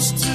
ghost.